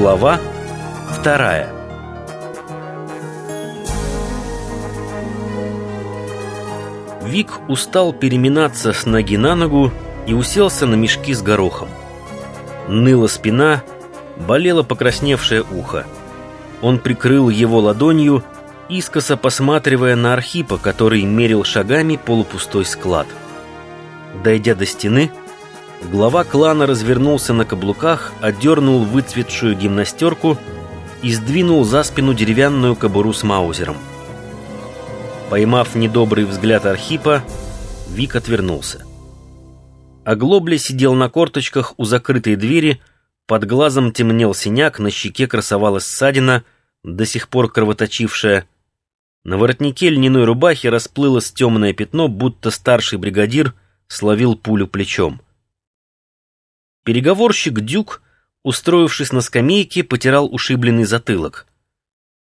Глава вторая Вик устал переминаться с ноги на ногу и уселся на мешки с горохом. Ныла спина, болело покрасневшее ухо. Он прикрыл его ладонью, искоса посматривая на Архипа, который мерил шагами полупустой склад. Дойдя до стены, глава клана развернулся на каблуках, отдернул выцветшую гимнастерку и сдвинул за спину деревянную кобуру с маузером. Поймав недобрый взгляд Архипа, Вик отвернулся. Оглобля сидел на корточках у закрытой двери, под глазом темнел синяк, на щеке красовалась ссадина, до сих пор кровоточившая. На воротнике льняной рубахи расплылось темное пятно, будто старший бригадир словил пулю плечом. Переговорщик Дюк, устроившись на скамейке, потирал ушибленный затылок.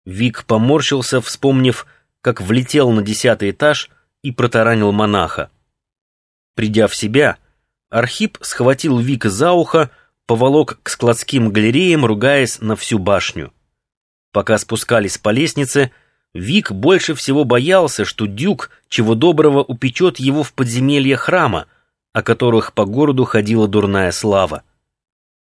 Вик поморщился, вспомнив, как влетел на десятый этаж и протаранил монаха. Придя в себя, Архип схватил Вика за ухо, поволок к складским галереям, ругаясь на всю башню. Пока спускались по лестнице, Вик больше всего боялся, что Дюк чего доброго упечет его в подземелье храма, о которых по городу ходила дурная слава.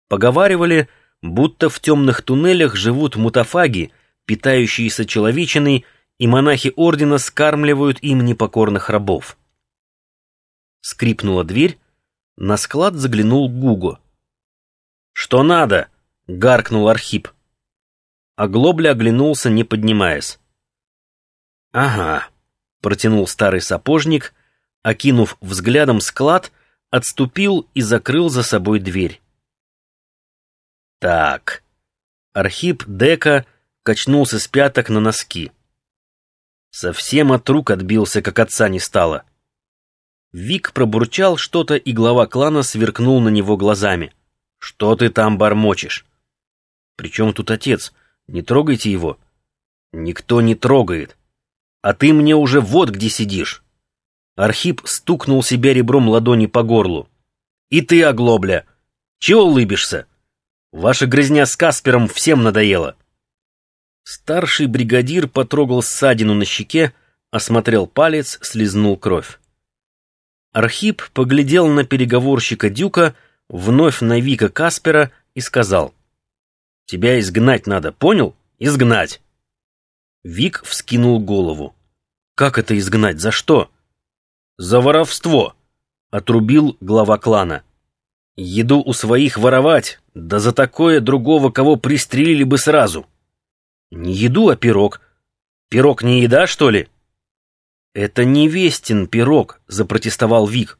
Поговаривали, будто в темных туннелях живут мутафаги, питающиеся человечиной, и монахи ордена скармливают им непокорных рабов. Скрипнула дверь, на склад заглянул Гуго. «Что надо?» — гаркнул Архип. Оглобля оглянулся, не поднимаясь. «Ага», — протянул старый сапожник, окинув взглядом склад, отступил и закрыл за собой дверь. «Так». Архип Дека качнулся с пяток на носки. Совсем от рук отбился, как отца не стало. Вик пробурчал что-то, и глава клана сверкнул на него глазами. «Что ты там бормочешь?» «Причем тут отец? Не трогайте его». «Никто не трогает. А ты мне уже вот где сидишь». Архип стукнул себя ребром ладони по горлу. «И ты, оглобля! Чего улыбишься? Ваша грязня с Каспером всем надоела». Старший бригадир потрогал ссадину на щеке, осмотрел палец, слезнул кровь. Архип поглядел на переговорщика Дюка, вновь на Вика Каспера и сказал. «Тебя изгнать надо, понял? Изгнать!» Вик вскинул голову. «Как это изгнать? За что?» «За воровство!» — отрубил глава клана. «Еду у своих воровать, да за такое другого, кого пристрелили бы сразу!» Не еду, а пирог. Пирог не еда, что ли? Это невестин пирог, запротестовал Вик.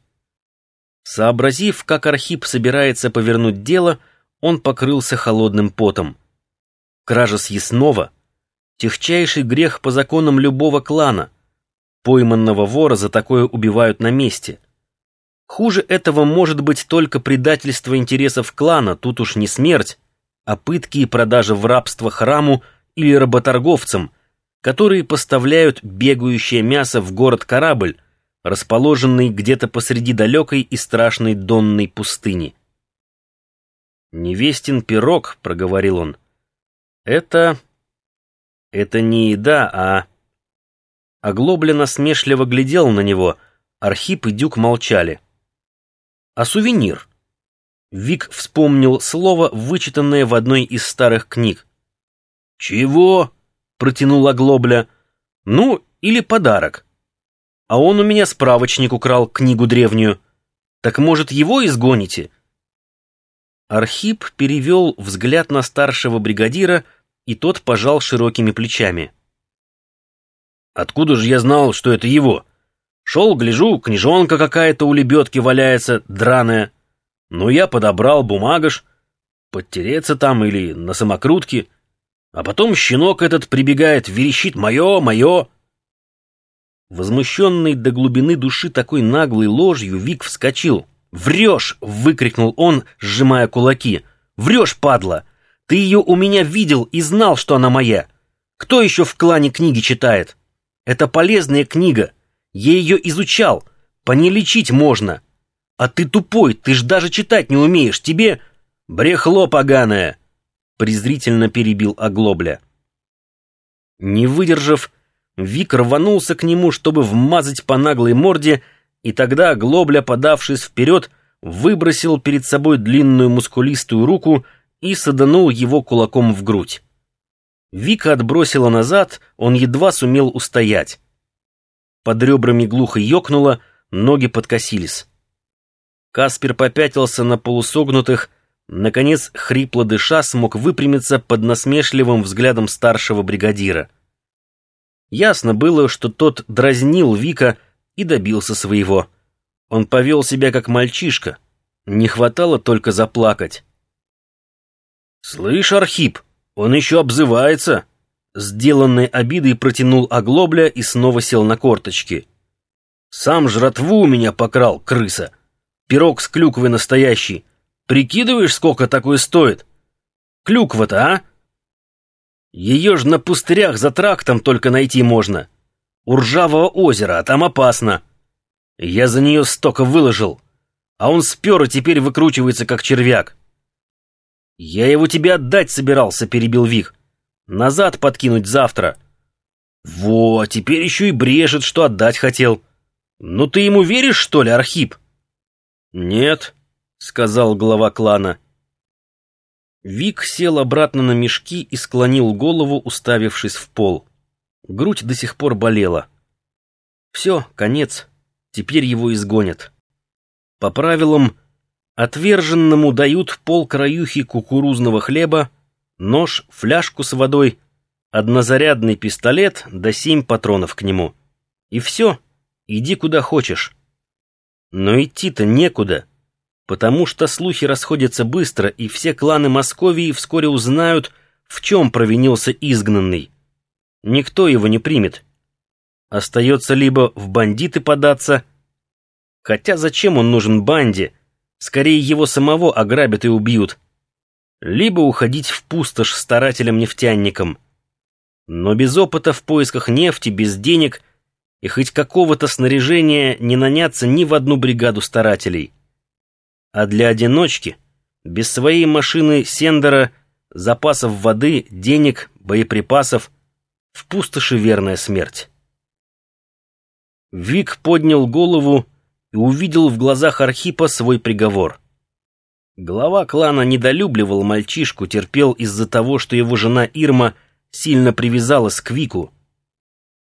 Сообразив, как Архип собирается повернуть дело, он покрылся холодным потом. Кража съестного — техчайший грех по законам любого клана. Пойманного вора за такое убивают на месте. Хуже этого может быть только предательство интересов клана, тут уж не смерть, а пытки и продажа в рабство храму — или работорговцам, которые поставляют бегающее мясо в город-корабль, расположенный где-то посреди далекой и страшной донной пустыни. «Невестин пирог», — проговорил он. «Это... это не еда, а...» Оглобля насмешливо глядел на него, Архип и Дюк молчали. «А сувенир?» Вик вспомнил слово, вычитанное в одной из старых книг. «Чего?» — протянула Глобля. «Ну, или подарок. А он у меня справочник украл, книгу древнюю. Так, может, его изгоните?» Архип перевел взгляд на старшего бригадира, и тот пожал широкими плечами. «Откуда же я знал, что это его? Шел, гляжу, книжонка какая-то у лебедки валяется, драная. Ну, я подобрал бумагаш, подтереться там или на самокрутке». А потом щенок этот прибегает, верещит «Мое! Мое!» Возмущенный до глубины души такой наглой ложью, Вик вскочил. «Врешь!» — выкрикнул он, сжимая кулаки. «Врешь, падла! Ты ее у меня видел и знал, что она моя! Кто еще в клане книги читает? Это полезная книга. Я ее изучал. По ней лечить можно. А ты тупой, ты ж даже читать не умеешь. Тебе... Брехло поганое!» презрительно перебил оглобля. Не выдержав, Вик рванулся к нему, чтобы вмазать по наглой морде, и тогда Глобля, подавшись вперед, выбросил перед собой длинную мускулистую руку и саданул его кулаком в грудь. Вика отбросила назад, он едва сумел устоять. Под ребрами глухо ёкнуло, ноги подкосились. Каспер попятился на полусогнутых, наконец, хрипло дыша, смог выпрямиться под насмешливым взглядом старшего бригадира. Ясно было, что тот дразнил Вика и добился своего. Он повел себя как мальчишка. Не хватало только заплакать. «Слышь, Архип, он еще обзывается!» Сделанной обидой протянул оглобля и снова сел на корточки. «Сам жратву у меня покрал, крыса! Пирог с клюквой настоящий! Прикидываешь, сколько такое стоит? Клюква-то, а? Ее ж на пустырях за трактом только найти можно. У ржавого озера, а там опасно. Я за нее столько выложил, а он спер и теперь выкручивается, как червяк. Я его тебе отдать собирался, перебил Вик. Назад подкинуть завтра. Во, теперь еще и брежет, что отдать хотел. Ну ты ему веришь, что ли, Архип? Нет, сказал глава клана. Вик сел обратно на мешки и склонил голову, уставившись в пол. Грудь до сих пор болела. Все, конец. Теперь его изгонят. По правилам, отверженному дают пол краюхи кукурузного хлеба, нож, фляжку с водой, однозарядный пистолет да семь патронов к нему. И все, иди куда хочешь. Но идти-то некуда, потому что слухи расходятся быстро, и все кланы Московии вскоре узнают, в чем провинился изгнанный. Никто его не примет. Остается либо в бандиты податься, хотя зачем он нужен банде, скорее его самого ограбят и убьют, либо уходить в пустошь старателям-нефтяникам. Но без опыта в поисках нефти, без денег и хоть какого-то снаряжения не наняться ни в одну бригаду старателей. А для одиночки, без своей машины Сендера, запасов воды, денег, боеприпасов, в пустоши верная смерть. Вик поднял голову и увидел в глазах Архипа свой приговор. Глава клана недолюбливал мальчишку, терпел из-за того, что его жена Ирма сильно привязалась к Вику.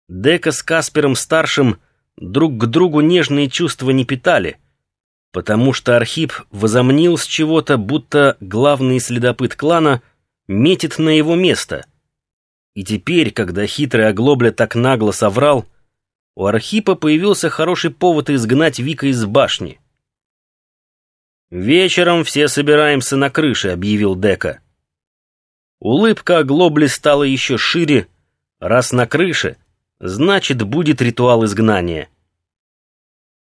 Дека с Каспером-старшим друг к другу нежные чувства не питали, потому что Архип возомнил с чего-то, будто главный следопыт клана метит на его место. И теперь, когда хитрый оглобля так нагло соврал, у Архипа появился хороший повод изгнать Вика из башни. «Вечером все собираемся на крыше», — объявил Дека. Улыбка Глобли стала еще шире. Раз на крыше, значит, будет ритуал изгнания.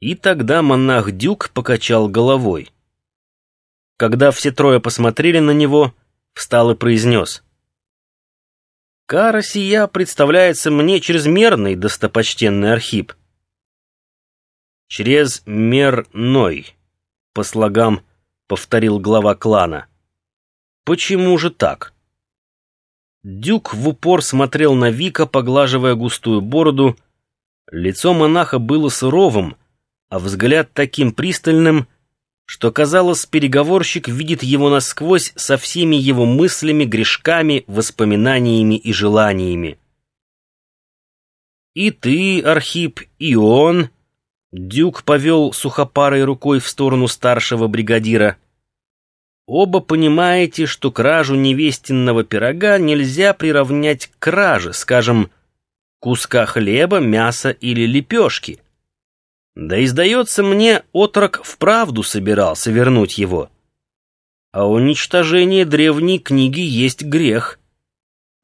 И тогда монах Дюк покачал головой. Когда все трое посмотрели на него, встал и произнес. «Кара сия представляется мне чрезмерной, достопочтенный Архип». «Чрезмерной», по слогам повторил глава клана. Почему же так? Дюк в упор смотрел на Вика, поглаживая густую бороду. Лицо монаха было суровым, а взгляд таким пристальным, что, казалось, переговорщик видит его насквозь со всеми его мыслями, грешками, воспоминаниями и желаниями. «И ты, Архип, и он», Дюк повел сухопарой рукой в сторону старшего бригадира. «Оба понимаете, что кражу невестинного пирога нельзя приравнять к краже, скажем, куска хлеба, мяса или лепешки. Да и, сдается мне, отрок вправду собирался вернуть его. А уничтожение древней книги есть грех.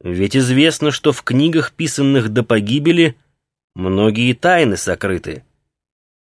Ведь известно, что в книгах, писанных до погибели, многие тайны сокрыты».